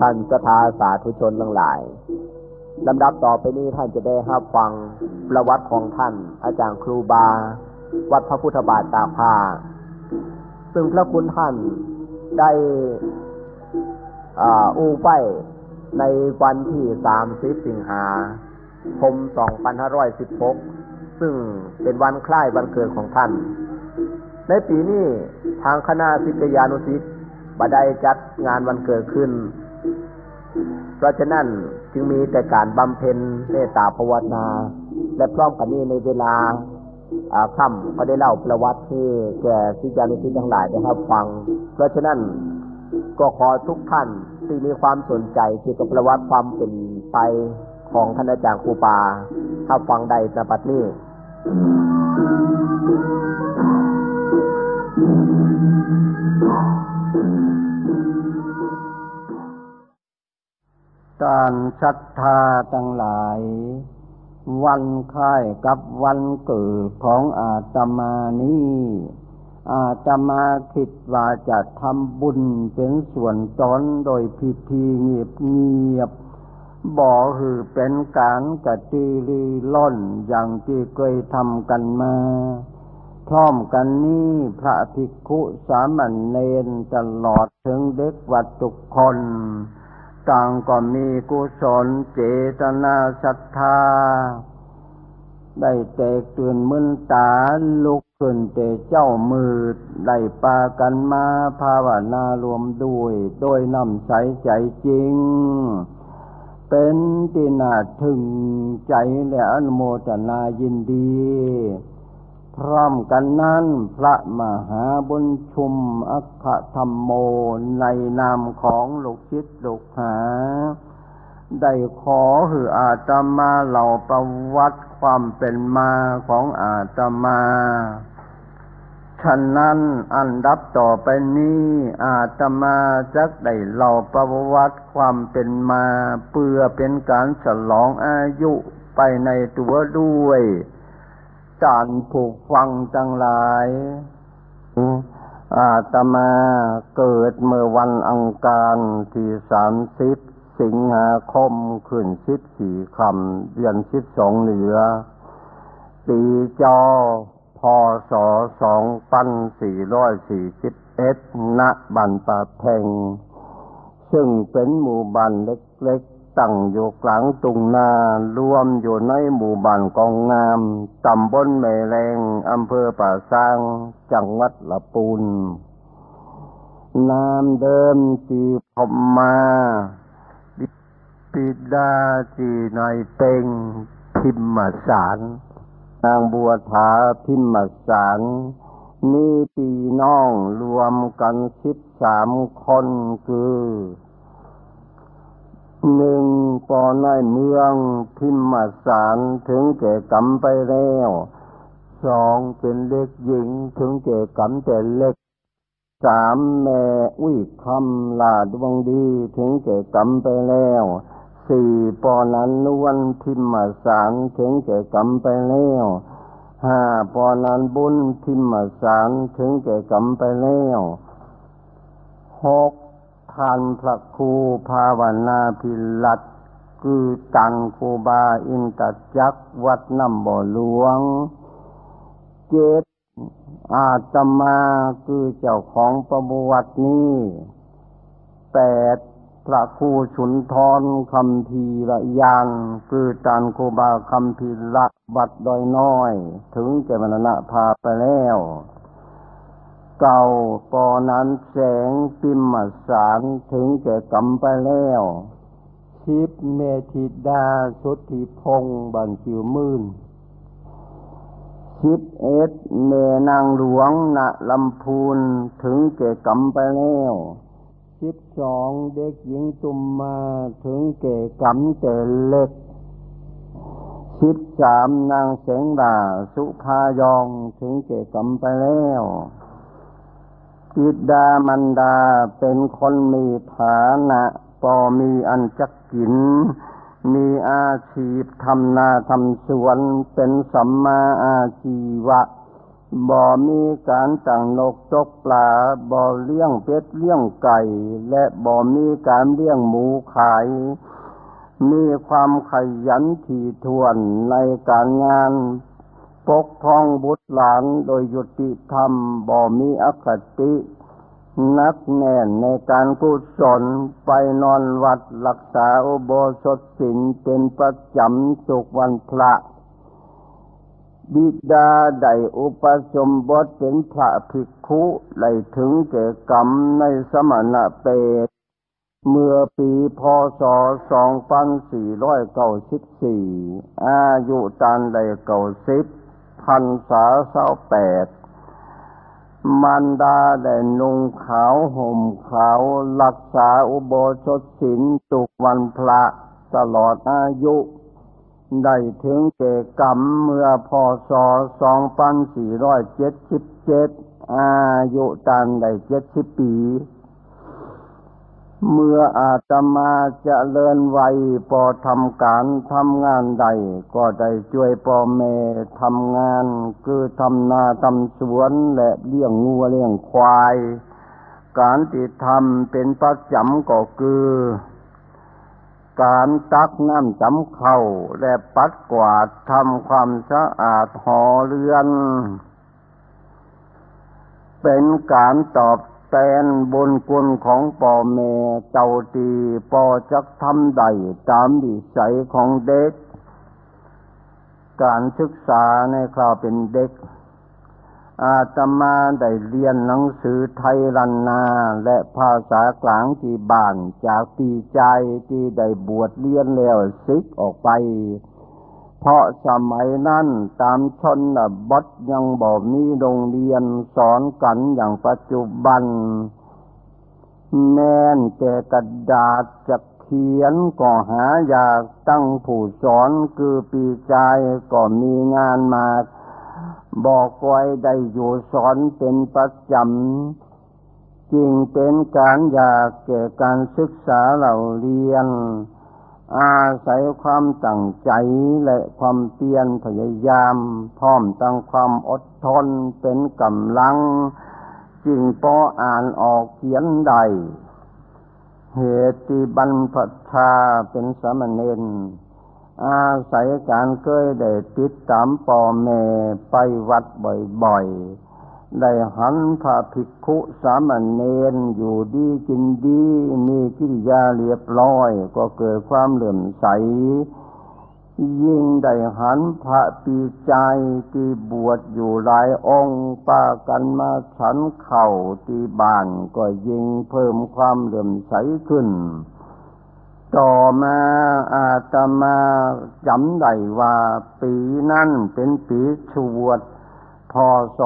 ท่านสถาสาธุชนทั้งหลายลำดับต่อไปนี้ท่านจะได้รับฟังประวัติของท่าน อาจารย์ครูบา วัดพระพุทธบาทตาพา ซึ่งพระคุณท่านได้อู้ไปในวันที่สามสิบสิงหาคมสองพันห้าร้อยสิบหกซึ่งเป็นวันคล้ายวันเกิดของท่าน ในปีนี้ทางคณะศิษยานุศิษย์ บได้จัดงานวันเกิดขึ้น เพราะฉะนั้นจึงมีแต่การบำเพ็ญเมตตาภาวนา และพร้อมกันนี้ในเวลาค่ำก็ได้เล่าประวัติคือแก่ศิษยานุศิทั้งหลายนะครับฟัง เพราะฉะนั้นก็ขอทุกท่านที่มีความสนใจเกี่ยวกับประวัติความเป็นไปของท่านอาจารย์ครูปาถ้าฟังได้ในปัจนี้ การศรัทธาทั้งหลาย วันค่ายกับวันเกิดของอาตมานี้อาตมาคิดว่าจะทำบุญเป็นส่วนตนโดยพิธีเงียบเงียบบอกคือเป็นการกระตือรือร้นอย่างที่เคยทำกันมา พร้อมกันนี้พระภิกขุสามัญเนนตลอดถึงเด็กวัดทุกคน ต่างก็มีกุศลเจตนาศรัทธา ได้แตกตื่นมึนตาลุกขึ้นแต่เจ้ามือได้ปากันมาภาวนารวมด้วยโดยนำใสใจจริงเป็นที่น่าถึงใจและอนุโมทนายินดี พร้อมกันนั้นพระมหาบุญชุมอัคธรรมโมในนามของลูกชิดลูกหา ได้ขอหืออาตมาเหล่าประวัติความเป็นมาของอาตมา ฉะนั้นอันดับต่อไปนี้ อาตมาจักได้เล่าประวัติความเป็นมา เพื่อเป็นการฉลองอายุไปในตัวด้วย จานผูกฟังจังหลายอาตมาเกิดเมื่อวันอังคารที่สามสิบสิงหาคมขึ้นสิบสี่คำเดือนสิบสองเหนือ ปีจอพศสองพันสี่ร้อยสี่สิบเอ็ดณบันปะแพงซึ่งเป็นหมู่บ้านเล็ก ตั้งอยู่กลางตุงนารวมอยู่ในหมู่บ้านกองงาม ตำบลแม่แรงอำเภอป่าซาง จังหวัดละปูนนามเดิมจีพมมาปิดาจีนายเต็งพิมมาสารนางบัวถาพิมมสารมีปีน้องรวมกันสิบสามคนคือ หนึ่งปอในเมืองพิมมาสารถึงแก่กรรมไปแล้วสองเป็นเล็กหญิงถึงแก่กรรมแต่เล็กสามแม่อุ้ยคำลาดวงดีถึงแก่กรรมไปแล้วสี่ปอนันนวนทิมมาสารถึงแก่กรรมไปแล้วห้าปอนันบุญทิมมาสารถึงแก่กรรมไปแล้วหก ทันพระครูภาวนาพิลัดคือตังคูบาอินตจักวัดน้ำบ่อหลวง เจ็ดอาตมาคือเจ้าของประวัตินี้แปดพระครูสุนทรคำพีละยานคือจานโคบาคำพีละบัดดอยน้อย ถึงแก่มรณะพาไปแล้ว เก่าปอนั้นแสงปิมมสารถึงแก่กำไปแล้ว ชิปเมธิดาสุทธิพงบันจิวมื่นชิปเอ็ดเมนางหลวงณลำพูนถึงแก่กำไปแล้วสิบสองเด็กหญิงตุมมาถึงเก่กำแต่เล็กสิบสามนางเสงดาสุภายองถึงเก่กำไปแล้ว ปิดามันดาเป็นคนมีฐานะพอมีอันจักกิน มีอาชีพทำนาทำสวนเป็นสัมมาอาชีวะ บ่มีการตั้งนกตกปลา บ่เลี้ยงเป็ดเลี้ยงไก่ และบ่มีการเลี้ยงหมูขาย มีความขยันถี่ถ้วนในการงาน ปกครองบุตรหลานโดยยุติธรรมบ่มีอคติ นักแน่นในการกุศลไปนอนวัดรักษาอุโบสถศีลเป็นประจำสุกวันพระ บิดาได้อุปสมบทเป็นพระภิกขุได้ถึงแก่กรรมในสมณะเปตเมื่อปีพศ 2494 อายุตานได้เก่าสิบ พันษาเศร้าแปดมันดาได้นุ่งขาวห่มขาวรักษาอุโบสถศีลตุกวันพระตลอดอายุ ได้ถึงเกกรรมเมื่อพศ2477อายุตันได้เจ็ดสิบปี เมื่ออาตมาจะเลินวัยพอทำการทำงานใด ก็ได้ช่วยพ่อแม่ทำงาน คือทำนาทำสวนและเลี้ยงงัวเลี้ยงควาย การที่ทำเป็นประจำก็คือ การตักน้ำจำเข้าและปัดกวาดทำความสะอาดหอเรือน เป็นการตอบ นบุญคุณของป่อแม่เจ้าตีปอจักทำใดตามวิสัยของเด็ก การศึกษาในคราวเป็นเด็ก อาตมาได้เรียนหนังสือไทยรันนาและภาษากลางที่บ้านจากปีใจที่ได้บวชเรียนแล้วซิกออกไป เพราะสมัยนั้นตามชนบทยังบอกมีโรงเรียนสอนกันอย่างปัจจุบัน แม่นแต่กระดาษจะเขียนก็หาอยากตั้งผู้สอนคือปีใจก็มีงานมาบอกไว้ได้อยู่สอนเป็นประจำจริงเป็นการอยากแก่การศึกษาเราเรียน อาศัยความตั้งใจและความเพียรพยายามพร้อมตั้งความอดทนเป็นกำลังจริงพออ่านออกเขียนใด เหตุบรรพชาเป็นสมณเณรอาศัยการเคยได้ติดตามป่อแม่ไปวัดบ่อยๆ ได้หันพระภิกขุสามเณรอยู่ดีกินดี มีกิริยาเรียบร้อย ก็เกิดความเหลื่อมใส ยิ่งได้หันพระปีใจที่บวชอยู่หลายองค์ปากันมาฉันเข่าที่บ้านก็ยิ่งเพิ่มความเหลื่อมใสขึ้น ต่อมาอาตมาจำได้ว่าปีนั้นเป็นปีชวด พศ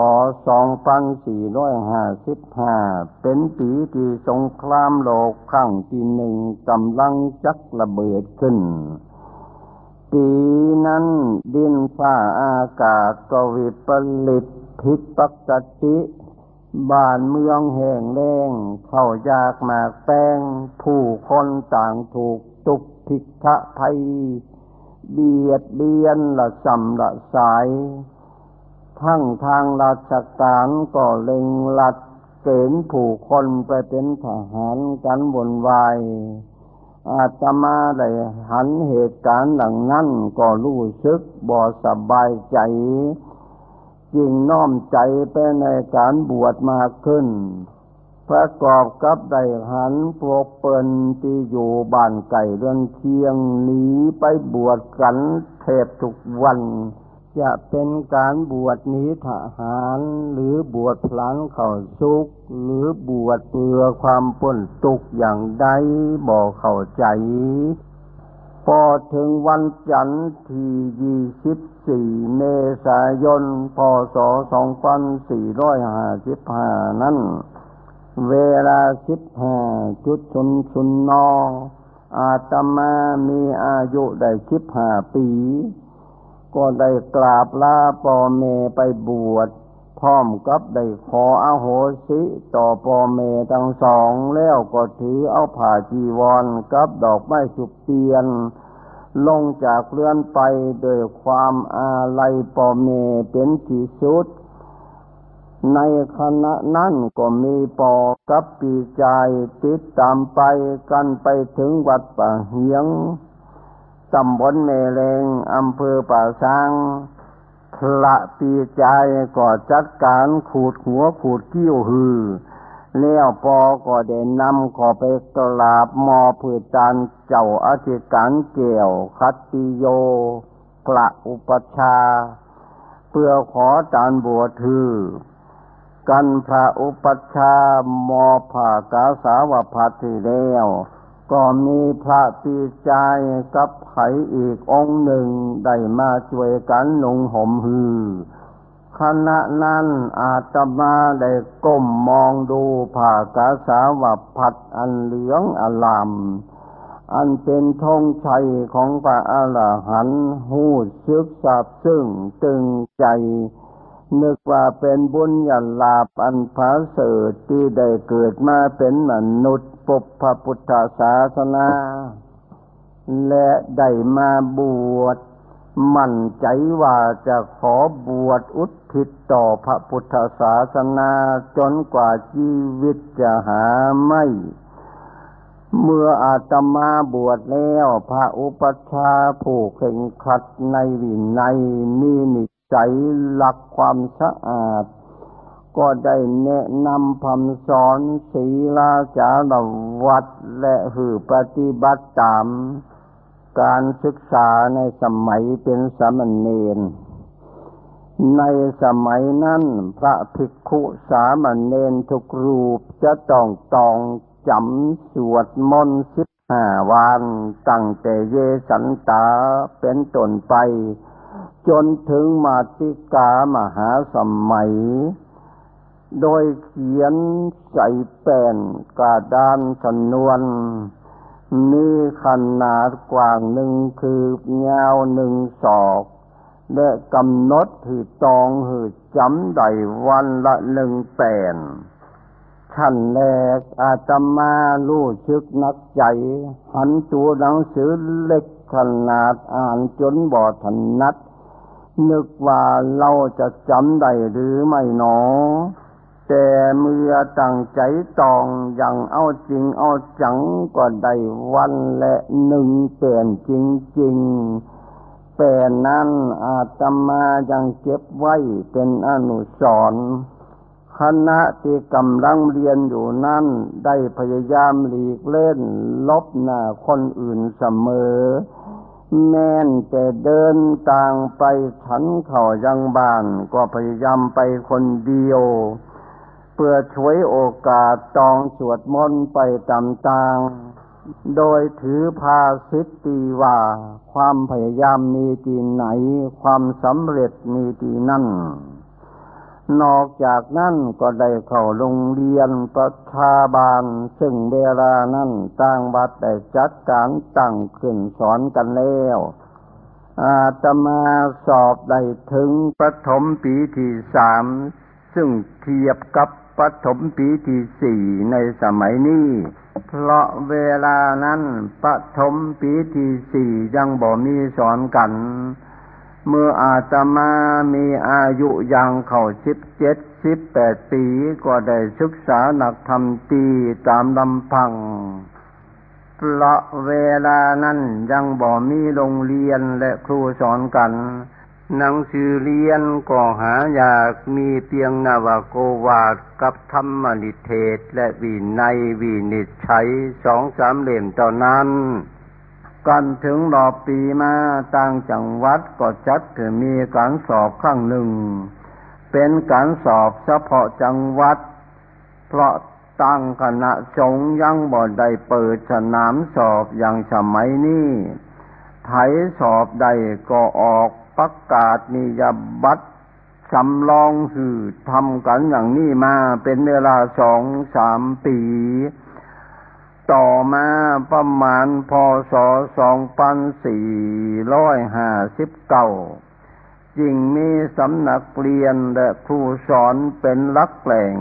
2455เป็นปีที่สงครามโลกครั้งที่หนึ่งกำลังจักระเบิดขึ้น ปีนั้นดินฟ้าอากาศก็วิปริตผิดปกติบ้านเมืองแห่งแรงเข้ายากมากแป้ง ผู้คนต่างถูกตุกพิกทะไทยเบียดเบียนละสัมละสาย ทั้งทางราชการก็เล็งลัดเกณฑ์ผู้คนไปเป็นทหารกันวนวายอาตมาได้หันเหตุการณ์ดังนั้นก็รู้สึกบ่สบายใจ จึงน้อมใจไปในการบวชมากขึ้น ประกอบกับได้หันพวกเปินที่อยู่บ้านไก่เรือนเคียงหนีไปบวชกันเทพทุกวัน จะเป็นการบวชนี้ทหารหรือบวชพลันเข้าสุก หรือบวชเพื่อความพ้นทุกอย่างใดบอกเข้าใจ พอถึงวันจันทร์ที่ยี่สิบสี่เมษายนพศสองพันสี่ร้อยห้าสิบห้านั้น เวลาสิบห้าจุดชนชุนนออาตมามีอายุได้สิบห้าปี ก็ได้กราบลาพ่อแม่ไปบวชพร้อมกับได้ขออโหสิต่อพ่อแม่ทั้งสองแล้วก็ถือเอาผ่าจีวรกับดอกไม้สุบเตียน ลงจากเรือนไปโดยความอาลัยปอเมเป็นที่สุด ในคณะนั้นก็มีปอกับปีใจติดตามไปกันไปถึงวัดป่าเฮียง ตำบลเมเลงอำเภอป่าช้างพระปีใจก็จัดการขูดหัวขูดกิ้วหือแล้วปอก็ได้นำขอไปกราบมอผือจานเจ้าอธิการเกี่ยว คัตติโยพระอุปชา เพื่อขอจานบวชถือ กันพระอุปชามอผ่ากาสาวพัทธิแล้ว ก็มีพระปีใจกับไผอีกองหนึ่งได้มาช่วยกันลงห่มหือขณะนั้นอาตมาได้ก้มมองดูผ่ากาสาวพัดอันเหลืองอลาม อันเป็นธงชัยของพระอรหันต์หูซึกซาบซึ่งตึงใจ นึกว่าเป็นบุญญาลาภอันพระเสริฐที่ได้เกิดมาเป็นมนุษย์ ปุพพพุทธศาสนา และได้มาบวช มั่นใจว่าจะขอบวชอุทิศต่อพระพุทธศาสนาจนกว่าชีวิตจะหาไม่ เมื่ออาตมาบวชแล้ว พระอุปชาผู้เข่งขัดในวินัยมีนิสัยหลักความสะอาด ก็ได้แนะนำคำสอนศีลาจารวัดและหือปฏิบัติตาม การศึกษาในสมัยเป็นสามเณรในสมัยนั้นพระภิกขุสามเณรทุกรูปจะต้องตองจำสวดมนต์สิบห้าวันตั้งแต่เยสันตาเป็นต้นไป จนถึงมาติกามหาสมัย โดยเขียนใส่แป้นกระดานสนวน มีขนาดกว้างหนึ่งคือยาวหนึ่งศอกและกำหนดหือตองหือจำได้วันละหนึ่งแปนขั้นแรกอาตมาลู่ชึกนักใจ หันตัวหนังสือเล็กขนาดอ่านจนบอดถนัด นึกว่าเราจะจำได้หรือไม่หนอ แต่เมื่อตั้งใจตองอย่างเอาจริงเอาจังก็ได้วันและหนึ่งเปลี่ยนจริงๆแต่นั้นอาตมายังเก็บไว้เป็นอนุสรณ์คณะที่กำลังเรียนอยู่นั้นได้พยายามหลีกเล่น ลบหน้าคนอื่นเสมอ แม้นแต่เดินต่างไปฉันเข่ายังบ้าน ก็พยายามไปคนเดียว พื่อช่วยโอกาสตองสวดมนต์ไปตามตางโดยถือภาสิทตีว่า ความพยายามมีที่ไหน ความสำเร็จมีที่นั่น นอกจากนั้นก็ได้เข้าโรงเรียนประชาบาล ซึ่งเวลานั้นต่างบัดได้จัดการตั้งขึ้นสอนกันแล้วอาตมาสอบได้ถึงปฐมปีที่สามซึ่งเทียบกับ ปฐมปีที่สี่ในสมัยนี้ เพราะเวลานั้นปฐมปีที่สี่ยังบ่มีสอนกัน เมื่ออาตมามีอายุยังเข้าสิบเจ็ดสิบแปดปีก็ได้ศึกษาหนักธรรมตีตามลำพัง เพราะเวลานั้นยังบ่มีโรงเรียนและครูสอนกัน หนังสือเรียนก็หาอยากมีเพียงนาวโกวาดกับธรรมนิเทศและวินัยวินิจฉัยสองสามเล่มเท่านั้นกันถึงรอบปีมาต่างจังหวัดก็จัดถือมีการสอบข้งหนึ่ง เป็นการสอบเฉพาะจังหวัด เพราะตั้งคณะสงยังบ่ได้เปิดสนามสอบอย่างสมัยนี้ไถสอบใดก็ออก ประกาศนิยบัตรสำรองหือทำกันอย่างนี้มาเป็นเวลาสองสามปี ต่อมาประมาณพศสองพันสี่ร้อยห้าสิบเก้าจึงมีสำนักเรียนและครูสอนเป็นลักแหล่ง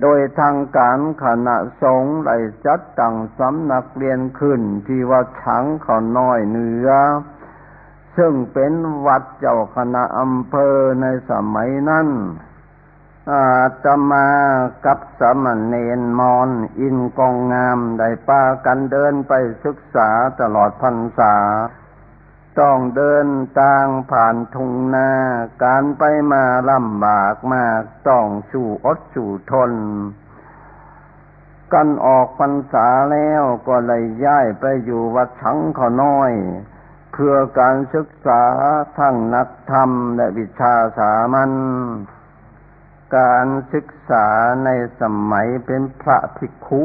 โดยทางการคณะสงฆ์ได้จัดตั้งสำนักเรียนขึ้นที่วัดช้างเขาน้อยเหนือ ซึ่งเป็นวัดเจ้าคณะอำเภอในสมัยนั้นอาตมากับสมณเณรมอนอินกองงามได้ปากันเดินไปศึกษาตลอดพรรษา ต้องเดินทางผ่านทุ่งนา การไปมาลำบากมากต้องสู่อดสู่ทน กันออกพรรษาแล้วก็เลยย้ายไปอยู่วัดชังขอน้อย พื่อการศึกษาทั้งนักธรรมและวิชาสามัญการศึกษาในสมัยเป็นพระภิกขุ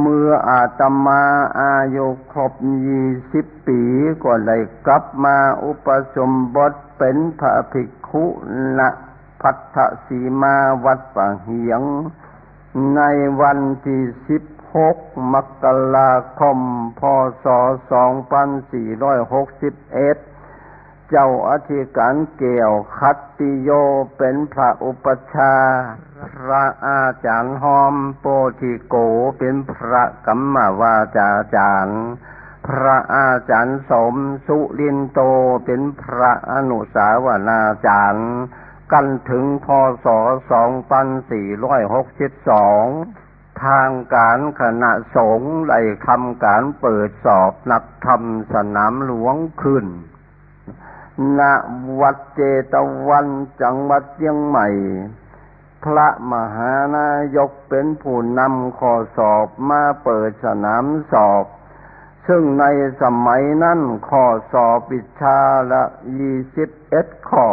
เมื่ออาตมาอายุครบยี่สิบปีก็เลยกลับมาอุปสมบทเป็นพระภิกขุณพัทธสีมาวัดป่าเหียง ในวันที่สิบ หกมกราคม พศสองพันสี่ร้อยหกสิบเจ้าอธิการเกี่ยวคัตติโยเป็นพระอุปชาพระอาจารย์หอมโปธิโกเป็นพระกัมมาวาจาจารย์พระอาจารย์สมสุลินโตเป็นพระอนุสาวนาจารย์ กันถึงพศ 2462 ทางการคณะสงฆ์ได้ทำการเปิดสอบนักธรรมสนามหลวงขึ้น ณ วัดเจตวันจังหวัดเชียงใหม่ พระมหานายกเป็นผู้นำข้อสอบมาเปิดสนามสอบ ซึ่งในสมัยนั้นข้อสอบวิชาละยี่สิบเอ็ดข้อ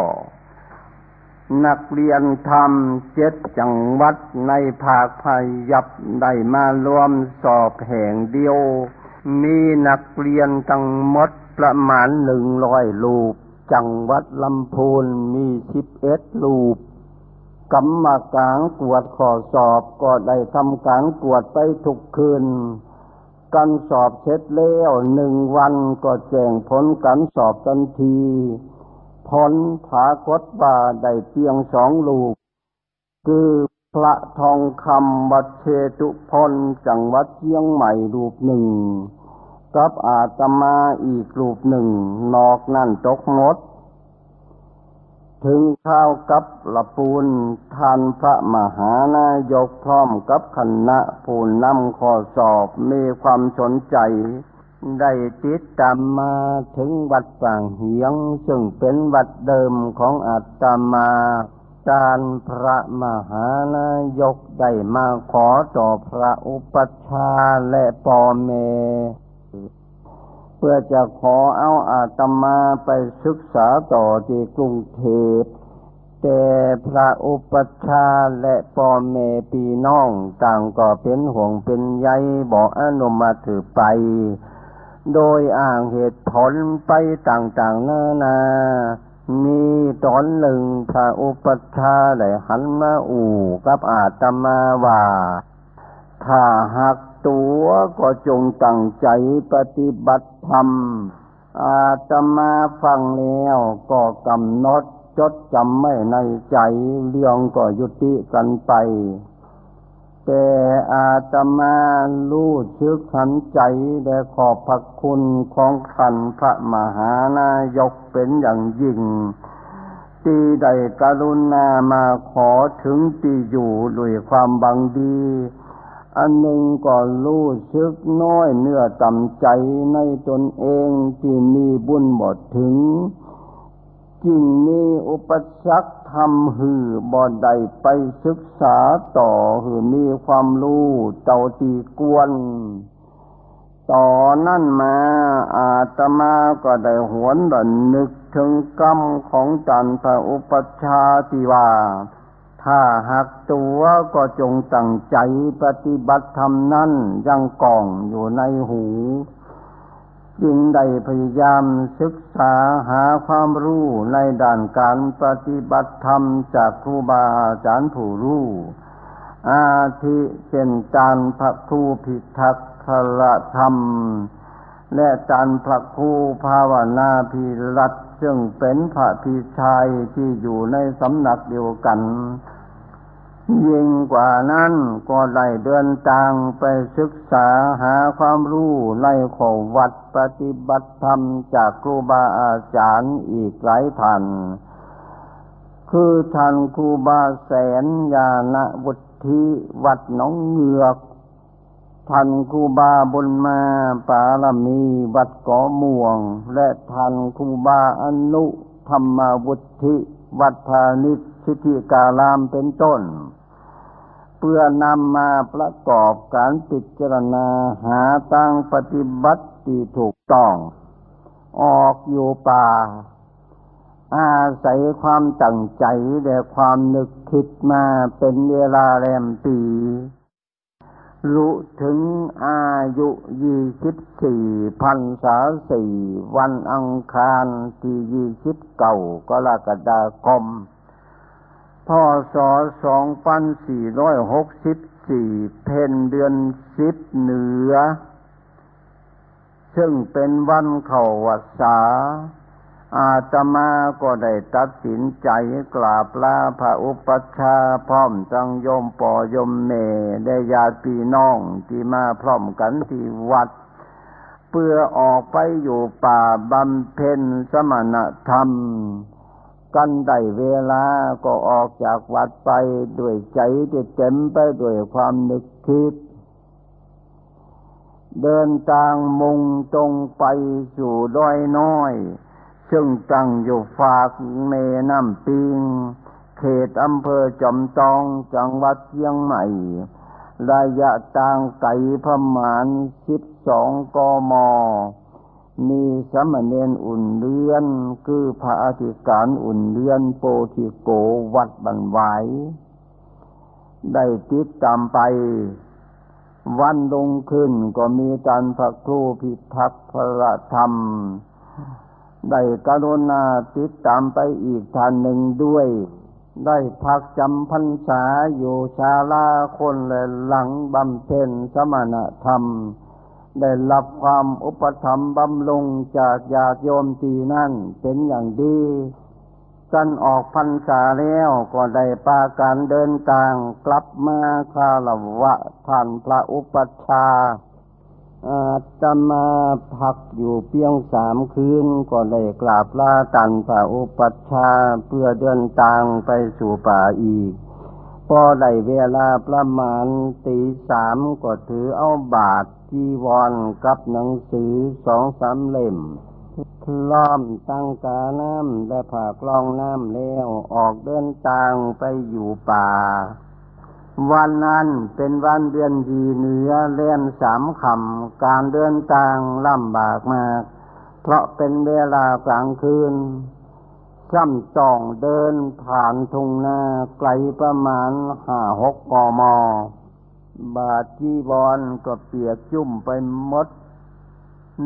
นักเรียนทำเจ็ดจังหวัดในภาคพายับได้มารวมสอบแห่งเดียว มีนักเรียนทั้งหมดประมาณหนึ่งร้อยลูกจังหวัดลำพูนมีสิบเอ็ดลูปกรรมการกวดข้อสอบก็ได้ทำการกวดไปทุกคืนการสอบเสร็จแล้วหนึ่งวันก็แจ้งผลการสอบทันที ผลผากฏว่าได้เพียงสองลูก คือพระทองคำวัดเชตุพลจังหวัดเชียงใหม่ลูกหนึ่ง กับอาตมาอีกรูปหนึ่ง นอกนั่นตกหมด ถึงข้าวกับละปูนทานพระมหานายกพร้อมกับคณะผู้นำข้อสอบมีความสนใจ ได้ติดตามมาถึงวัดป่างเหียง ซึ่งเป็นวัดเดิมของอาตมาจารพระมหานายกได้มาขอต่อพระอุปัชฌาย์และปอเม เพื่อจะขอเอาอาตมาไปศึกษาต่อที่กรุงเทพแต่พระอุปชาและพ่อแม่พี่น้องต่างก็เป็นห่วงเป็นใยบอกอนุมาถือไป โดยอ้างเหตุผลไปต่างๆนานา มีตอนหนึ่งพระอุปชาได้หันมาอู่กับอาตมาว่า ถ้าหากตัวก็จงตั้งใจปฏิบัติธรรม อาตมาฟังแล้วก็กำหนดจดจำไม่ในใจ เรื่องก็ยุติกันไป แต่อาตมารู้ชึกขันใจและขอบพระคุณของท่านพระมหานายกเป็นอย่างยิ่งที่ได้กรุณามาขอถึงที่อยู่ด้วยความบังดี อันหนึ่งก็รู้สึกน้อยเนื้อต่ำใจในตนเองที่มีบุญบดถึง จริงมีอุปสรรคทำหือบอดใดไปศึกษาต่อหือมีความรู้เต่าตีกวน ต่อนั่นมาอาตมาก็ได้หวนดันนึกถึงกรรมของจันทอุปชาติว่าถ้าหักตัวก็จงตั้งใจปฏิบัติธรรมนั่นยังกองอยู่ในหู จึงได้พยายามศึกษาหาความรู้ในด้านการปฏิบัติธรรมจากครูบาอาจารย์ผู้รู้อาทิเช่นจารพระครูพิทักษะธรรม และจารพระครูภาวนาพิรัตซึ่งเป็นพระพิชัยที่อยู่ในสำนักเดียวกัน ยิ่งกว่านั้นก็ได้เดินทางไปศึกษาหาความรู้ในขวัดปฏิบัติธรรมจากครูบาอาจารย์อีกหลายท่าน คือท่านครูบาแสนยาณวุฒิวัดน้องเงือกท่านครูบาบุญมาปาลมีวัดกอม่วง และท่านครูบาอนุธรรมวุฒิวัดพาณิชสิทธิการามเป็นต้น พื่อนำมาประกอบการพิจารณาหาตั้งปฏิบัติที่ถูกต้อง ออกอยู่ป่า อาศัยความตั้งใจและความนึกคิดมาเป็นเวลาแรมปี รู้ถึงอายุยี่สิบสี่พันษาสี่วันอังคารที่ยี่สิบเก้ากรกฎาคม พศสองพันสี่ร้อยหกสิบสี่เพนเดือนสิบเหนือ ซึ่งเป็นวันเข้าวัดสาอาตมาก็ได้ตัดสินใจกราบลาพระอุปัชฌาย์พร้อมจังยมปอยมเม ได้ญาติพี่น้องที่มาพร้อมกันที่วัด เพื่อออกไปอยู่ป่าบำเพ็ญสมณธรรม กันได้เวลาก็ออกจากวัดไปด้วยใจที่เต็มไปด้วยความนึกคิด เดินทางมุ่งตรงไปสู่ดอยน้อย ซึ่งตั้งอยู่ฝากเมน้ำปิง เขตอำเภอจอมตองจังหวัดเชียงใหม่ ระยะทางไกลประมาณสิบสองกม มีสมณเณรอุ่นเลือน คือพระอธิการอุ่นเลือนโปธิโกวัดบันไวได้ติดตามไป วันลงขึ้นก็มีการพระครูพิทักษ์พระธรรม ได้กรุณาติดตามไปอีกท่านหนึ่งด้วย ได้พักจำพรรษาอยู่ชาลาคนและหลังบำเพ็ญสมณธรรม ได้รับความอุปถัมภ์บำรุงจากญาติโยมตีนั่นเป็นอย่างดีกันออกพรรษาแล้วก็ได้ปาการเดินทางกลับมาคาลวะท่านพระอุปชาอาตมาพักอยู่เพียงสามคืนก็เลยกราบลาตันพระอุปัชาเพื่อเดินทางไปสู่ป่าอีก พอได้เวลาประมาณตีสามก็ถือเอาบาท จีวรกับหนังสือสองสามเล่มล้อมตั้งกาน้ำและผ่ากลองน้ำแล้วออกเดินทางไปอยู่ป่า วันนั้นเป็นวันเดือนดีเหนือเล่นสามคำการเดินทางลำบากมาก เพราะเป็นเวลากลางคืนซ้ำต้องเดินผ่านทุ่งนาไกลประมาณห้าหกกม บาดจีบอลก็เปียกจุ่มไปหมด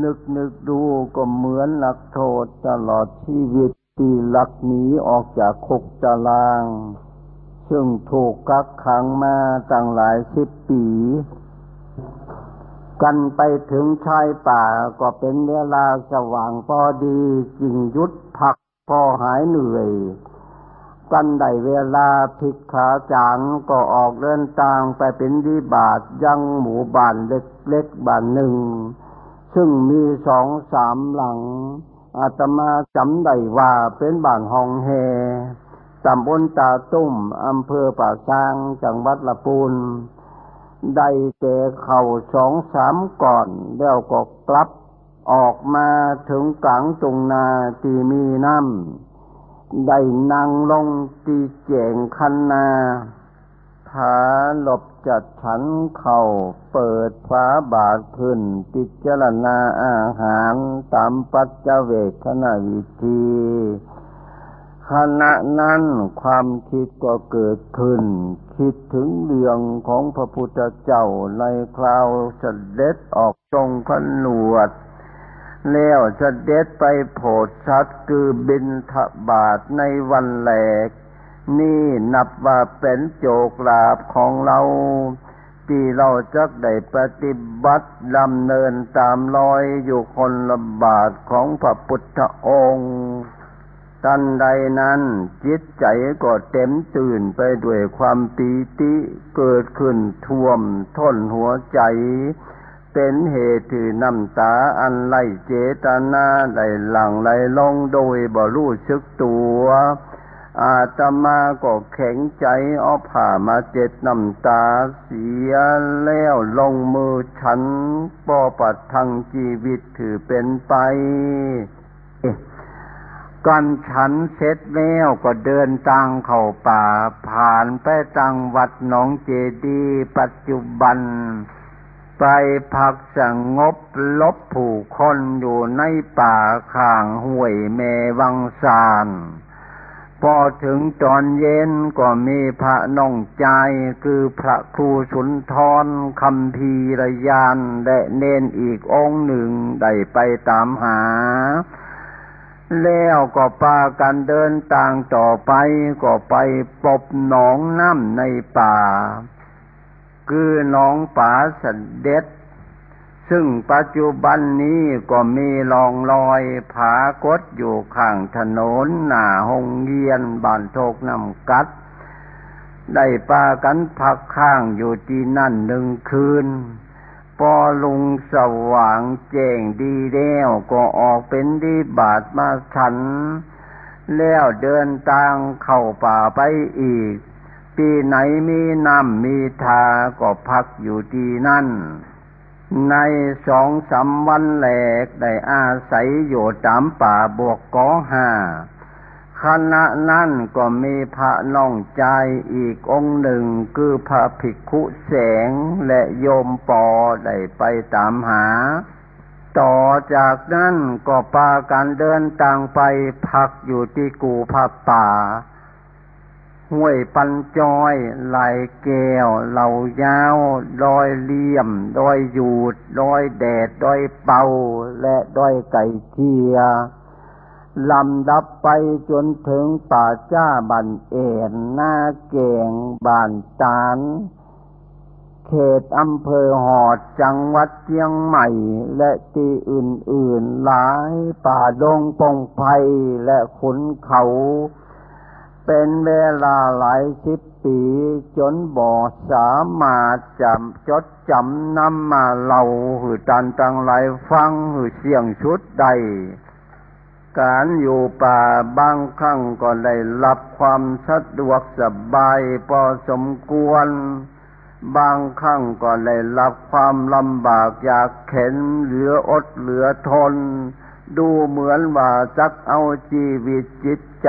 นึกนึกดูก็เหมือนหลักโทษตลอดชีวิตที่หลักหนีออกจากคุกตาราง ซึ่งถูกกักขังมาตั้งหลายสิบปี กันไปถึงชายป่าก็เป็นเวลาสว่างพอดีจิงยุดพักพอหายเหนื่อย กันได้เวลาพิกขาจารก็ออกเดินทางไปเป็นดีบาทยังหมู่บ้านเล็กๆบ้านหนึ่ง ซึ่งมีสองสามหลัง อาตมาจำได้ว่าเป็นบ้านหองแฮตำบลตาตุ้มอำเภอป่าซางจังหวัดละปูนได้เจเข่าสองสามก่อน แล้วก็กลับออกมาถึงกลางตรงนาที่มีน้ำ ได้นั่งลงตีเจงคันนาผาหลบจัดฉันเข่าเปิดฟ้าบาทขึ้นปิจารณาอาหารตามปัจเจเวกขณะวิธีขณะนั้นความคิดก็เกิดขึ้น คิดถึงเรื่องของพระพุทธเจ้าในคราวเสด็จออกทรงขนวด แล้วเสด็จไปโผดชัดคือบินทบาทในวันแหลก นี่นับว่าเป็นโจกลาบของเรา ที่เราจะได้ปฏิบัติดำเนินตามรอยอยู่คนละบาทของพระพุทธองค์ทันใดนั้นจิตใจก็เต็มตื่นไปด้วยความปีติเกิดขึ้นท่วมท้นหัวใจ เป็นเหตุถือน้ำตาอันไหลเจตนาไหลหลังไหลลงโดยบ่รู้ชึกตัว อาตมาก็แข็งใจเอาผ่ามาเจ็ดน้ำตาเสียแล้วลงมือฉันปอปัดทางชีวิตถือเป็นไปก่อนฉันเสร็จแล้วก็เดินทางเข้าป่า ผ่านไปตังวัดหนองเจดี ปัจจุบัน ไปพักสงงบลบผู้คนอยู่ในป่าข้างห้วยเมวังสานพอถึงตอนเย็นก็มีพระน้องใจคือพระครูสุนทรคำพีรยานและเนนอีกองหนึ่งได้ไปตามหา แล้วก็ปากันเดินต่างต่อไปก็ไปปบหนองน้ำในป่า คือหนองป่าสเด็ดซึ่งปัจจุบันนี้ก็มีรองรอยผากดอยู่ข้างถนนหน้าหงเยียนบ้านโทกนำกัด ได้ปากันพักข้างอยู่ที่นั่นหนึ่งคืนพอลุงสว่างแจ้งดีแล้วก็ออกเป็นดีบาทมาฉัน แล้วเดินทางเข้าป่าไปอีก ปีไหนมีน้ำมีทาก็พักอยู่ที่นั่น ในสองสามวันแหลกได้อาศัยอยู่ตามป่าบวกกอห้าคณะนั้นก็มีพระน้องใจอีกองหนึ่งคือพระภิกขุแสงและโยมปอได้ไปตามหา ต่อจากนั้นก็ปาการเดินทางไปพักอยู่ที่กูพระป่า ห้วยปันจอยไหลแก้ว เหล่ายาวดอยเลี่ยมดอยหยูดดอยแดดดอยเป่า และดอยไก่เทียลำดับไปจนถึงป่าจ้าบันเอ็นหน้าเก่งบานตานเขตอำเภอหอดจังหวัดเชียงใหม่ และที่อื่นๆหลายป่าดงปงไพและขุนเขา เป็นเวลาหลายสิบปีจนบ่สามารถจำจดจำนำมาเล่าหือตันตังหลายฟังหือเสียงชุดใด การอยู่ป่าบางครั้งก็ได้รับความสะดวกสบายพอสมควร บางครั้งก็ได้รับความลำบากอยากเข็นเหลืออดเหลือทน ดูเหมือนว่าจักเอาชีวิตจิตใจ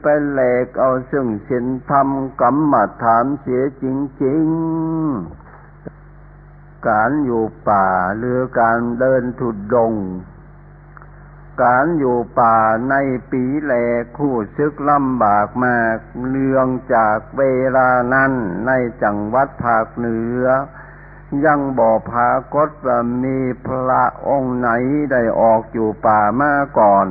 ไปแหลกเอาซึ่งศีลธรรมกรรมฐานเสียจริง ๆ การอยู่ป่าหรือการเดินถุดดง การอยู่ป่าในปีแหลกคู่ซึกลำบากมากเนื่องจากเวลานั้นในจังหวัดภาคเหนือ ยังบอพากฏว่ามีพระองค์ไหนได้ออกอยู่ป่ามาก่อน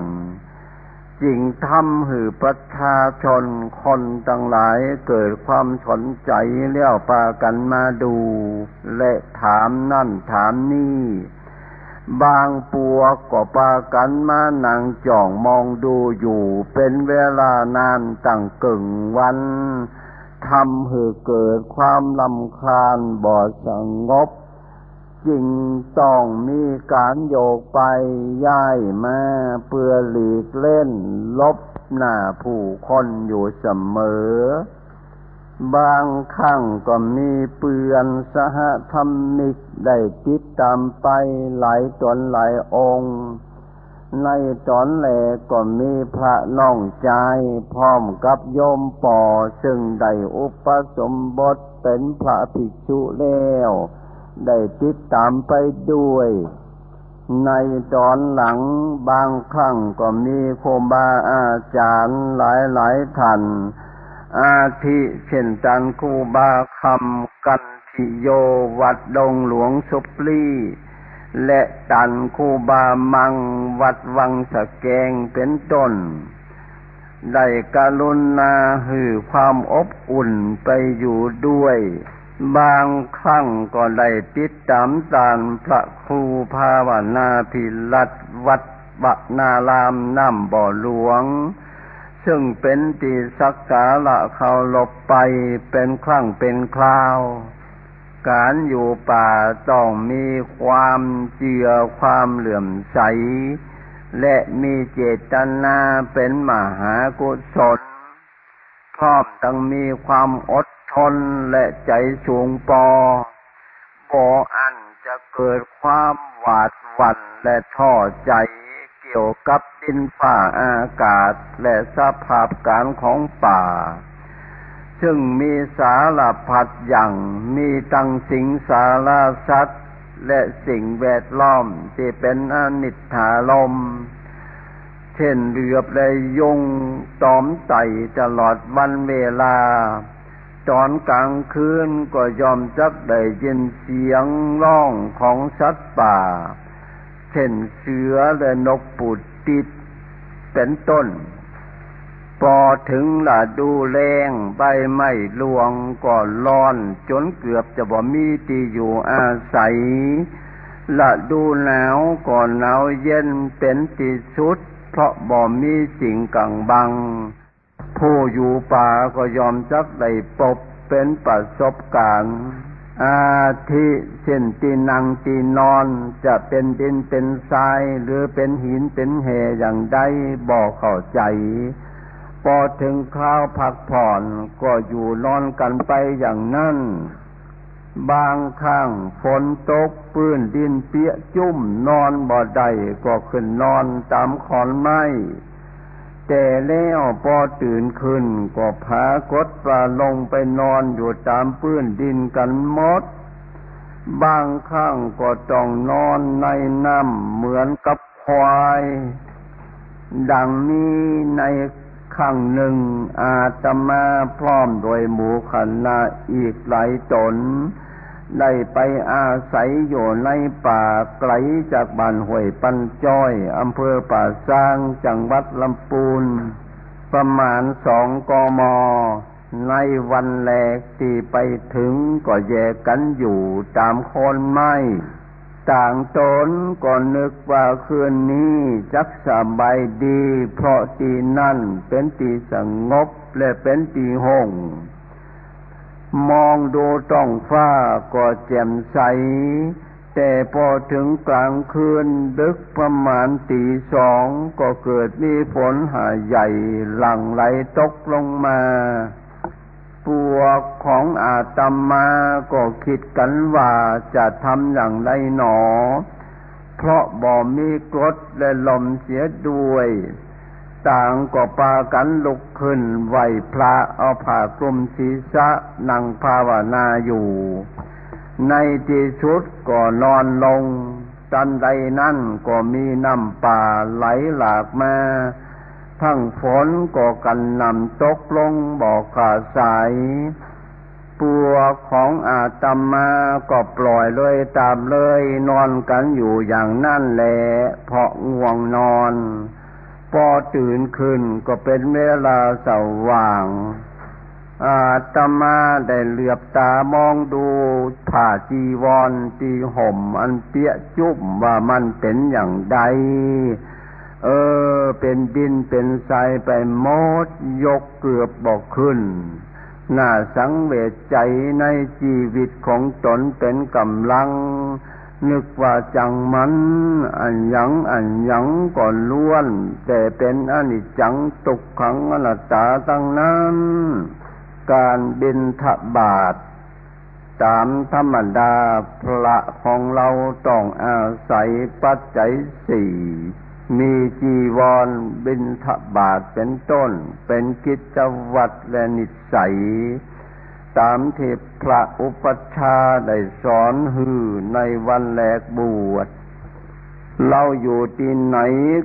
จริงทำหือประชาชนคนตั้งหลายเกิดความสนใจเลี้ยวปากันมาดู และถามนั่นถามนี่ บางปัวก็ปากันมานั่งจ่องมองดูอยู่ เป็นเวลานานตั้งกึ่งวัน ทำให้เกิดความลำคาญบ่สงบ จึงต้องมีการโยกไปย้ายมาเพื่อหลีกเล่น ลบหน้าผู้คนอยู่เสมอบางครั้งก็มีเปือนสหธรรมิก ได้ติดตามไปหลายตนหลายองค์ ในตอนแรกก็มีพระน้องใจพร้อมกับโยมปอซึ่งได้อุปสมบทเป็นพระภิกษุแล้ว ได้ติดตามไปด้วย ในตอนหลังบางครั้งก็มีโคบาอาจารย์หลายหลายท่านอาทิเช่นจันคูบาคำกันทิโยวัดดงหลวงสุปลี และตันคูบามังวัดวังสะแกงเป็นต้นได้กรุณาหือความอบอุ่นไปอยู่ด้วย บางครั้งก็ได้ติดตามตานพระครูภาวนาพิรัตวัดบะนารามน้ำบ่อหลวง ซึ่งเป็นตีสักการะเขาลบไปเป็นครั้งเป็นคราว การอยู่ป่าต้องมีความเจือความเหลื่อมใส และมีเจตนาเป็นมหากุศลพร้อมต้องมีความอดทนและใจสูงปอบ่อันจะเกิดความหวาดหวั่นและท้อใจเกี่ยวกับดินฟ้าอากาศและสภาพการของป่า ซึ่งมีสารพัดอย่างมีตั้งสิงสารสัตว์และสิ่งแวดล้อมที่เป็นอนิจฐาลม เช่นเรือบและยงตอมไต่ตลอดวันเวลา ตอนกลางคืนก็ยอมจักได้ยินเสียงร้องของสัตว์ป่า เช่นเสือและนกปูดติดเป็นต้น พอถึงละดูแรงใบไม้ลวงก็ร้อน จนเกือบจะบ่มีที่อยู่อาศัยละดูหนาวก็หนาวเย็นเป็นที่สุด เพราะบ่มีสิ่งกังบัง ผู้อยู่ป่าก็ยอมจักได้ปบเป็นประสบการณ์อาทิเช่นตีนังตีนอนจะเป็นดินเป็นทราย หรือเป็นหินเป็นเหอย่างใดบอกเข้าใจ พอถึงคราวพักผ่อนก็อยู่นอนกันไปอย่างนั้น บางครั้งฝนตกปื้นดินเปียจุ่มนอนบ่ได้ก็ขึ้นนอนตามขอนไม้แต่แล้วพอตื่นขึ้นก็พากดปลาลงไปนอนอยู่ตามปื้นดินกันหมด บางครั้งก็ต้องนอนในน้ำเหมือนกับควาย ดังนี้ใน ครั้งหนึ่งอาตมาพร้อมโดยหมู่คณะอีกหลายตนได้ไปอาศัยอยู่ในป่าไกลจากบ้านห้วยปันจ้อยอำเภอป่าสร้างจังหวัดลำปูน ประมาณสองกม ในวันแรกที่ไปถึงก็แยกกันอยู่ตามโคนไม้ ต่างตนก็นึกว่าคืนนี้จักสบายดี เพราะตีนั่นเป็นตีสงบและเป็นตีหง มองดูต้องฟ้าก็แจ่มใส แต่พอถึงกลางคืนดึกประมาณตีสองก็เกิดมีฝนหาใหญ่หลั่งไหลตกลงมา พวกของอาตมาก็คิดกันว่าจะทำอย่างไรหนอ เพราะบ่มีกรดและลมเสียด้วย ต่างก็ปากันลุกขึ้นไหวพระเอาผ้ากลุ่มศีรษะนั่งภาวนาอยู่ ในที่ชุดก็นอนลงตันใดนั่นก็มีน้ำป่าไหลหลากมา ทั้งฝนก็กันนำตกลงบอกขาดสายปัวของอาตมาก็ปล่อยเลยตามเลย นอนกันอยู่อย่างนั่นแหละเพราะง่วงนอน พอตื่นขึ้นก็เป็นเวลาสว่าง อาตมาได้เหลือบตามองดูผ้าจีวรตีห่ม อันเปียจุ่มว่ามันเป็นอย่างใด เออ เป็นดินเป็นทรายไปหมดยกเกือบบอกขึ้นน่าสังเวชใจในชีวิตของตนเป็นกำลัง นึกว่าจังมัน อันยังอันยังก่อนล้วน แต่เป็นอนิจจังตกขังอนัตตาตั้งนั้น การบินทบาทตามธรรมดาพระของเราต้องอาศัยปัจจัยสี่ มีจีวรบินทบาทเป็นต้น เป็นกิจวัตรและนิสัย ตามที่พระอุปชาได้สอนหือในวันแรกบวช เราอยู่ที่ไหน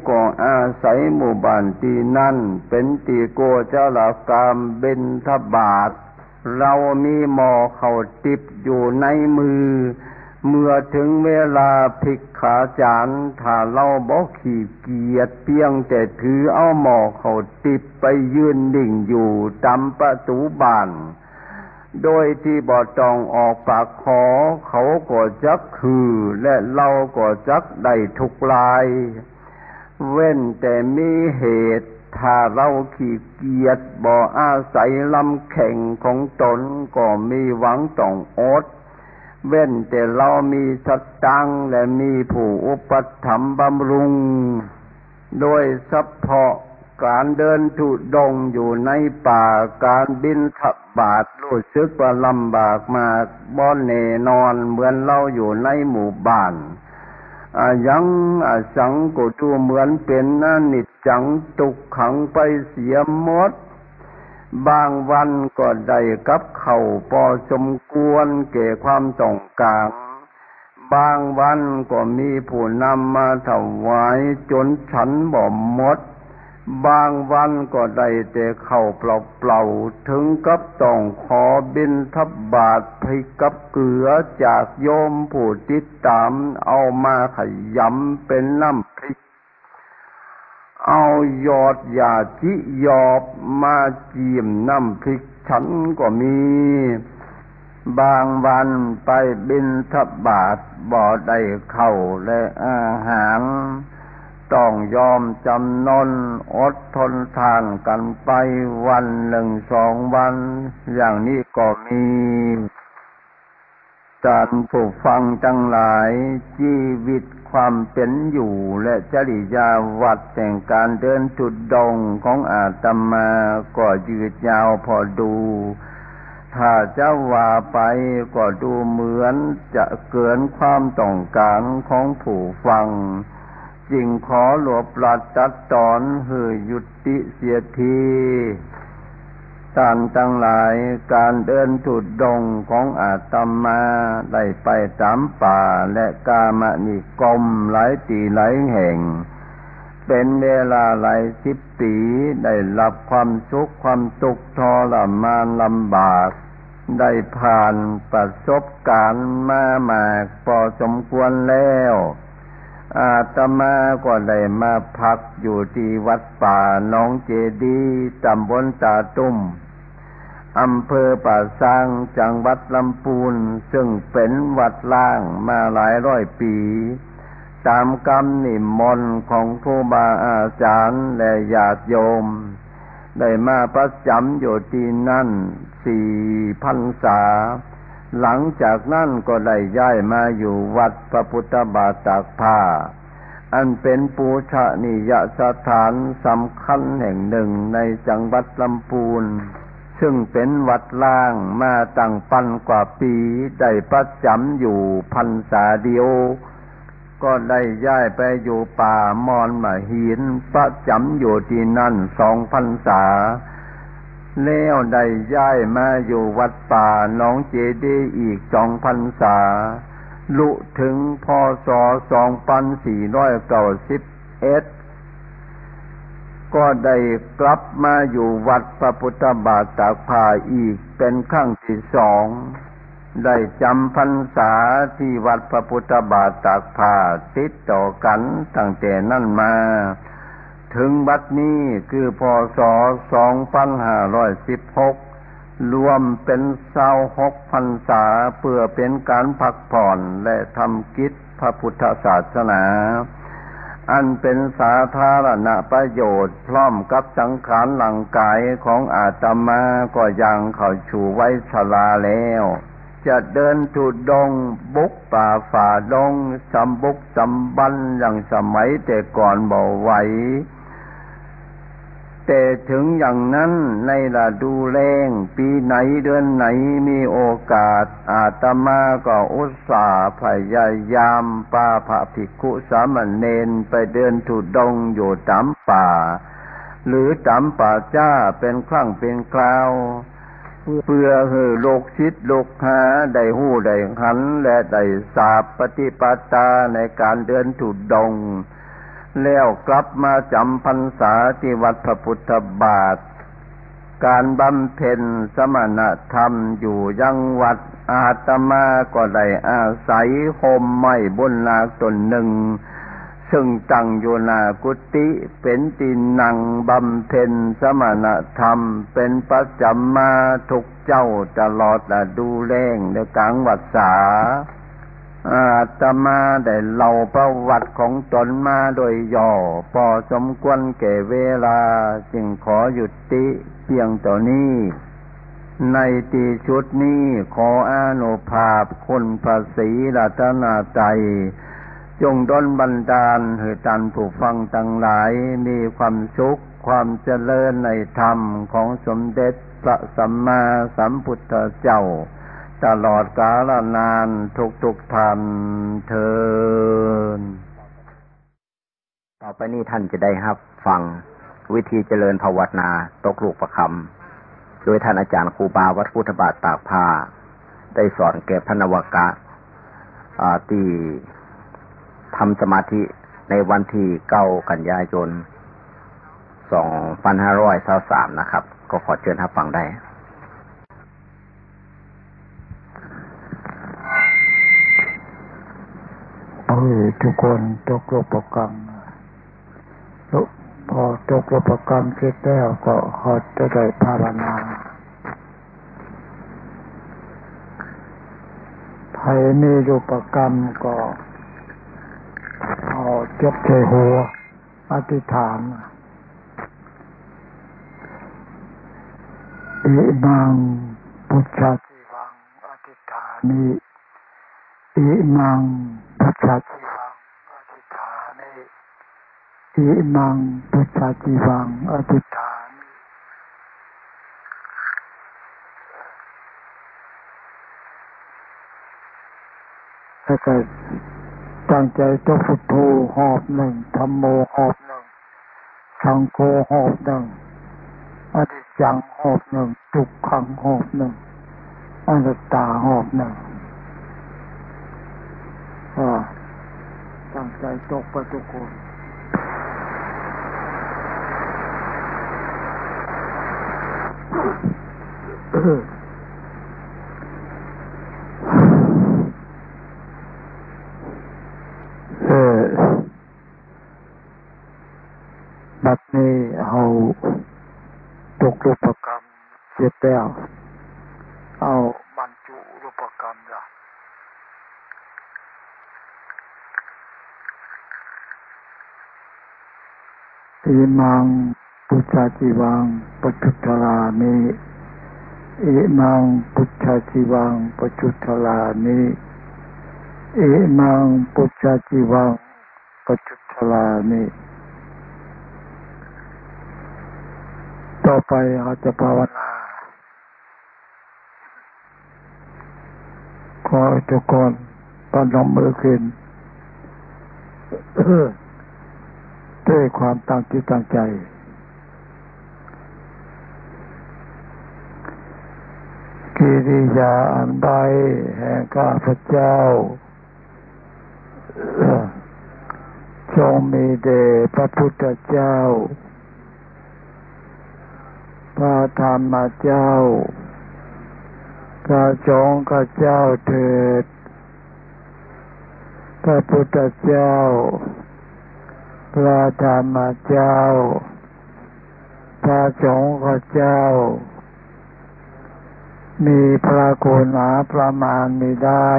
ก็อาศัยหมู่บ้านที่นั่น เป็นตีโกเจ้าหลากกามเบนทบาท เรามีหมอเขาติบอยู่ในมือ เมื่อถึงเวลาภิกขาจารย์ถ้าเราบอกขี้เกียจเพียงแต่ถือเอาหมอเขาติดไปยืนดิ่งอยู่ตามประตูบ้าน โดยที่บอจองออกปากขอเขาก็จักคือและเราก็จักได้ทุกลาย เว้นแต่มีเหตุถ้าเราขี้เกียจบ่อาศัยลำแข่งของตนก็มีหวังต้องอด เว้นแต่เรามีสตังและมีผู้อุปถัมภ์บำรุง โดยเฉพาะการเดินถุดงอยู่ในป่าการบินทับบาทรู้สึกว่าลำบากมากบ่อนเนนอนเหมือนเราอยู่ในหมู่บ้านยังสังก็ดูเหมือนเป็นนานิจจังตุกขังไปเสียหมด บางวันก็ได้กับเข่าพอสมควรเก่ความต้องการบางวันก็มีผู้นำมาถวายจนฉันบ่หมด บางวันก็ได้แต่เข้าเปล่าๆถึงกับต้องขอบินทับบาทพริกกับเกลือจากโยมผู้ติดตามเอามาขยำเป็นน้ำพริก เอายอดยาจิยอบมาจีมน้ำพริกฉันก็มี บางวันไปบินทบาทบ่ได้เข้าและอาหารต้องยอมจำนนอดทนทานกันไปวันหนึ่งสองวัน อย่างนี้ก็มี การผู้ฟังจังหลาย ชีวิตความเป็นอยู่และจริยาวัดแต่งการเดินจุดดงของอาตมาก็ยืดยาวพอดู ถ้าจะว่าไปก็ดูเหมือนจะเกินความต้องการของผู้ฟัง จึงขอหลบหลัดตัดตอนเฮือยุติเสียที ท่านทั้งหลายการเดินถุดดงของอาตมาได้ไปตามป่าและกามนิกรมหลายตีหลายแห่ง เป็นเวลาหลายสิบปีได้รับความสุขความตุกทรมานลำบาก ได้ผ่านประสบการณ์มามากพอสมควรแล้ว อาตมาก็ได้มาพักอยู่ที่วัดป่าน้องเจดีตำบลตาตุ้มอำเภอป่าซางจังหวัดลำปูน ซึ่งเป็นวัดล่างมาหลายร้อยปี ตามกรรมนิมนต์ของครูบาอาจารย์และญาติโยม ได้มาประจำอยู่ที่นั่นสี่พันษา หลังจากนั้นก็ได้ย้ายมาอยู่วัดพระพุทธบาทตากผ้า อันเป็นปูชนียสถานสำคัญแห่งหนึ่งในจังหวัดลำพูน ซึ่งเป็นวัดล่างมาตั้งปันกว่าปีได้ประจำอยู่พันษาเดียว ก็ได้ย้ายไปอยู่ป่ามอนมาหินประจำอยู่ที่นั่นสองพันษา แล้วได้ย้ายมาอยู่วัดป่าหนองเจดีอีกสองพันษา ลุถึงพศสองพันสี่ร้อยเก้าสิบเอ็ดก็ได้กลับมาอยู่วัดพระพุทธบาทตากพาอีกเป็นครั้งที่สอง ได้จำพรรษาที่วัดพระพุทธบาทตากพาติดต่อกันตั้งแต่นั้นมา ถึงบัดนี้คือพศ2516 รวมเป็นเศร้าหกพันษาเพื่อเป็นการพักผ่อนและทำกิจพระพุทธศาสนา อันเป็นสาธารณประโยชน์พร้อมกับสังขารหลังกายของอาตมาก็ยังเขาชูไว้ชลาแล้ว จะเดินถุดดงบุกป่าฝ่าดงสำบุกสำบันอย่างสมัยแต่ก่อนบ่ไหว แต่ถึงอย่างนั้นในฤดูแลงปีไหนเดือนไหนมีโอกาส อาตมาก็อุตส่าห์พยายามปาพระภิกขุสามเณรไปเดินถุดงอยู่ตามป่า หรือตามป่าจ้าเป็นครั้งเป็นคราวเพื่อให้โลกชิดโลกหาได้หู้ได้หัน และได้สาบปฏิปตาในการเดินถุดง แล้วกลับมาจำพรรษาที่วัดพระพุทธบาท การบำเพ็ญสมณธรรมอยู่ยังวัดอาตมาก็ได้อาศัยโฮมไม้บนนาตนหนึ่ง ซึ่งตั้งอยู่นากุฏิเป็นตินังบำเพ็ญสมณธรรม เป็นประจำมาทุกเจ้าตลอดดูแลงในกลางวัดสา อาตมาได้เล่าประวัติของตนมาโดยย่อ พอสมควรแก่เวลา จึงขอหยุดติเพียงต่อนี้ ในตีชุดนี้ขออานุภาพคุณภาษีรัตนาใจ จงดลบันดาลให้ตันผู้ฟังทั้งหลายมีความสุขความเจริญในธรรมของสมเด็จพระสัมมาสัมพุทธเจ้า ตลอดกาลนานทุกทุกท่านเทินต่อไปนี้ท่านจะได้ครับ ฟังวิธีเจริญภาวนาตกลูกประคำโดยท่านอาจารย์ครูบาวัดพุทธบาทตากผ้า ได้สอนแก่พนวกะที่ทำสมาธิในวันที่เก้ากันยายนสองพันห้าร้อยสามนะครับ ก็ขอเชิญรับฟังได้ เออทุกคนตกโลปกรรมพอตกโลปกรรมเสร็จแล้วก็ขอจะได้ภาวนาใครมีรูปกรรมก็เอาจบใจหัวอธิษฐานอิมังพุทธจิวังอธิษฐานิอิมัง พุทธจิวังอธิษฐานิอิมังพุทธจิวังอธิษฐานิแล้วก็ตั้งใจตัวฟุตโธหอบหนึ่งธรรมโมหอบหนึ่งสังโฆหอบหนึ่งอธิจังหอบหนึ่งทุกขังหอบหนึ่งอนัตตาหอบหนึ่ง ตั้งใจตกไปทุกคนเออบัดนี้เอาตกรูปกรรมเสร็จแล้วเอาบรรจุรูปกรรมละ อิมังปุจจาจิวังปัจจุตลานิอิมังปุจจาจิวังปัจจุตลานิอิมังปุจจาจิวังปัจจุตลานิต่อไปเราจะภาวนาขอทุกคนปนมมือขึ้น ด้วยความตั้งจิตตั้งใจ กิริยาอันใดแห่งข้าพเจ้าจงมีเดชพระพุทธเจ้า พระธรรมเจ้า พระสงฆ์ข้าเจ้าเถิด พระพุทธเจ้า พระธรรมเจ้า พระสงฆ์เจ้า มีพระคุณหาประมาณไม่ได้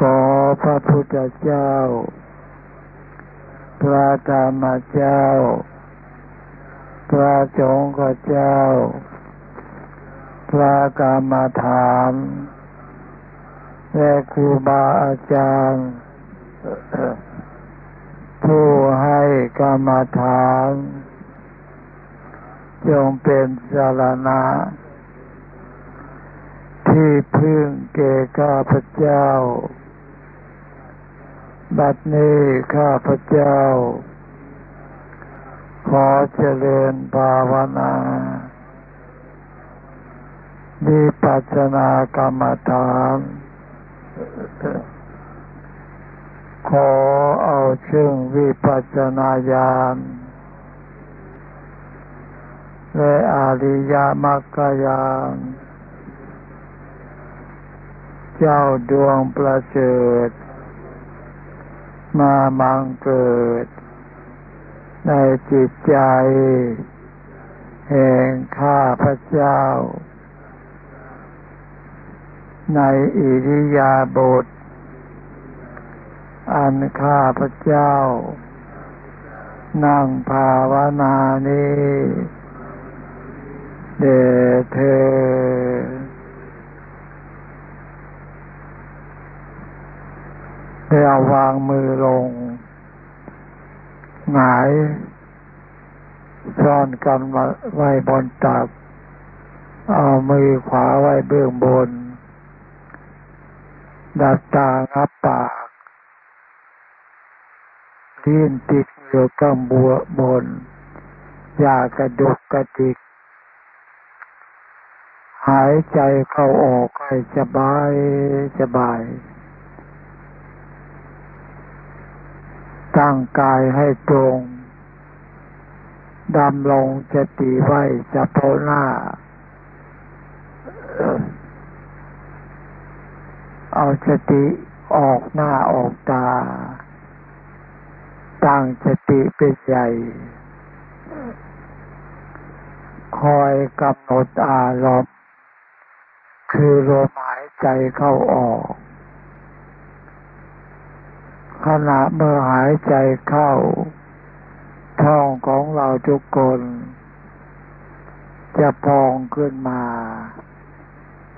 ขอพระพุทธเจ้า พระธรรมเจ้า พระจงกเจ้า พระกรรมฐานและครูบาอาจารย์ ผู้ให้กรรมฐาน จงเป็นสารณะ ที่พึ่งเกข้าพระเจ้า บัดนี้ข้าพระเจ้า ขอเจริญภาวนาวิปัสสนากรรมฐาน ขอเอาเชื่องวิปัสสนาญาณและอาริยมรรคญาณเจ้าดวงประเสริฐมาบังเกิด ในจิตใจ แห่งข้าพระเจ้า ในอิริยาบถ อันข้าพระเจ้า นั่งภาวนานี้เดเธอได้เอาวางมือลง หงายซ่อนกันไว้บนตัก เอามือขวาไว้เบื้องบน ดับตางับปาก ลิ้นติดอยู่ก้างบัวบน อย่ากระดุกกระดิก หายใจเข้าออกให้สบายสบายตั้งกายให้ตรงดำลงสติไว้เฉพาะหน้า เอาสติออกหน้าออกตา ตั้งสติเป็นใหญ่ คอยกำหนดอารมณ์คือลมหายใจเข้าออก ขณะเมื่อหายใจเข้า ท้องของเราทุกคน จะพองขึ้นมา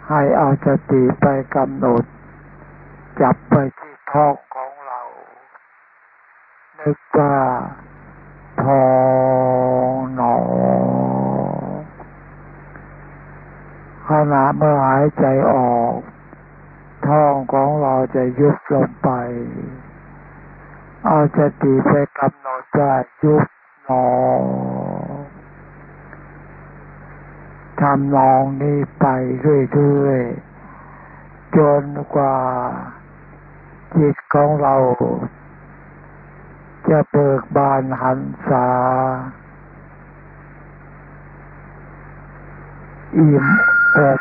ให้เอาสติไปกำหนด จับไปที่ท้อง กว่าพองหนอขณะเมื่อหายใจออก ท้องของเราจะยุบลงไป เอาสติไปกำหนดว่ายุบหนอทำนองนี้ไปเรื่อยๆจนกว่าจิตของเรา จะเบิกบานหันษาอิ่มอก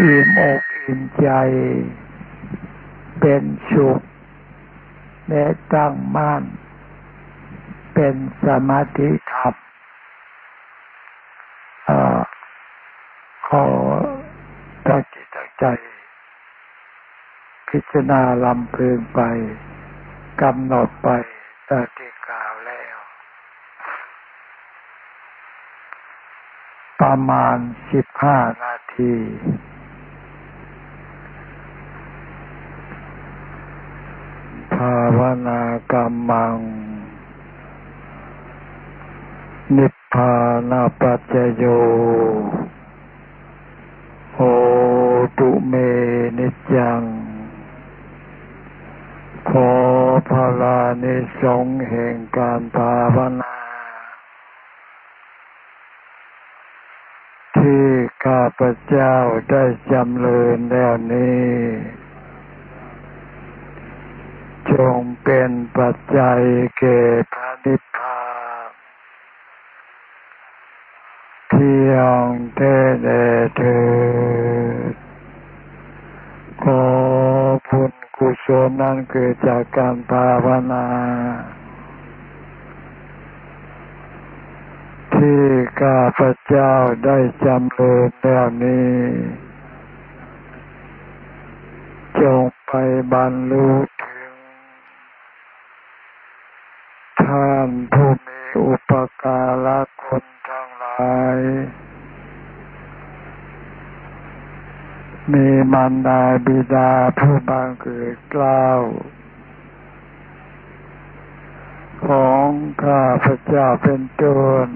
อิ่มอกอิ่มใจ เป็นสุขและตั้งมั่นเป็นสมาธิธรรมขอตั้งจิตตั้งใจ พิจารณาลำเพลิงไปกำหนดไปตาที่กล่าวแล้ว ประมาณสิบห้านาที ภาวนากรรมัง นิพพานาปัจจโยโหตุเมนิจัง ขอพลานิสงแห่งการภาวนา ที่ข้าพเจ้าได้จำเริญแล้วนี้ จงเป็นปัจจัยเก่พระนิพพานเพียงแท้แด่เถิดขอผล กุศลนั้นเกิดจากการภาวนา ที่ข้าพเจ้าได้จำเริญแล้วนี้ จงไปบรรลุท่านผู้มีอุปการะคุณทั้งหลาย มีมารดาบิดาผู้บังเกิดกล้าวของข้าพระเจ้าเป็นต้น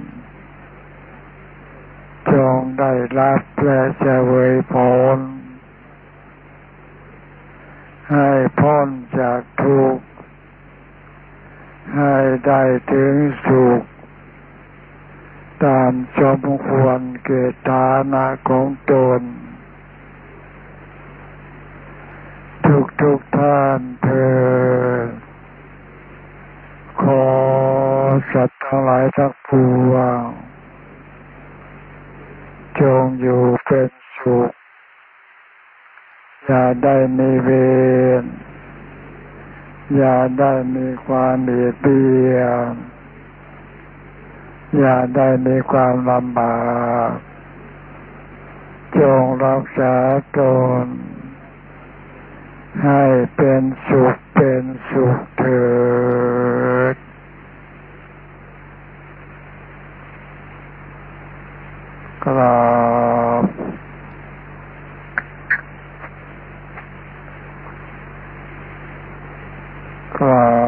จงได้รับและเสวยผลให้พ้นจากทุกข์ให้ได้ถึงสุข ตามสมควรเกิดฐานะของตน ทุกทุกท่านเธอ ขอสัตว์ทั้งหลายทั้งปวงจงอยู่เป็นสุข อย่าได้มีเวรอย่าได้มีความเบียดเบียนอย่าได้มีความลำบาก จงรักษาตน ให้เป็นสุขเป็นสุขเถิดกราบกราบ